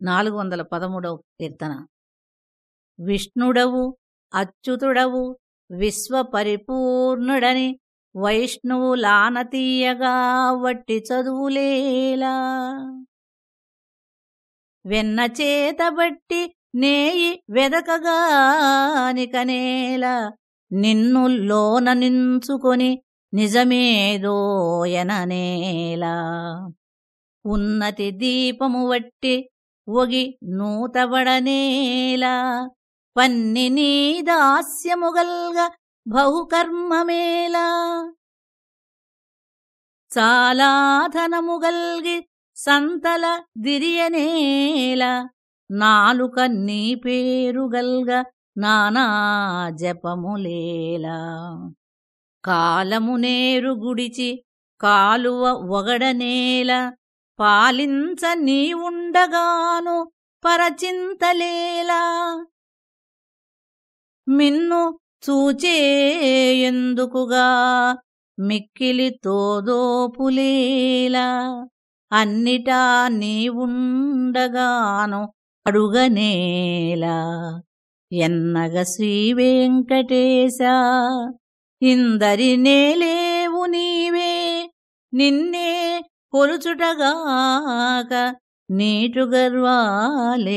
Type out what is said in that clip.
నాలుగు వందల పదమూడవ కీర్తన. విష్ణుడవు అచ్యుతుడవు విశ్వపరిపూర్ణుడని వైష్ణువు లానతీయగా వట్టి చదువులేలా. వెన్న చేతబట్టి నేయి వెదకగానికనేలా నిన్ను లోన నించుకొని నిజమేదోయననేలా ఉన్నతి దీపము వట్టి ఒగి నూతబడనేలా పన్ని నీ దాస్యముగల్గ బహుకర్మమేలా. చాలాధనముగల్గి సంతల దిరియనేల నాలుక నీ పేరుగల్గ నానా జపములేలా కాలము నేరు గుడిచి కాలువ ఒగడనేల పాలించ నీవుండగాను పరచింతలేలా. మిన్ను చూచేయందుకుగా మిక్కిలి తోదోపులేలా. అన్నిటా నీవుండగాను అడుగనేలా. ఎన్నగ శ్రీ వెంకటేశ నేలేవు నీవే నిన్నే కొలుచుటగాక నీటు గర్వాలేలా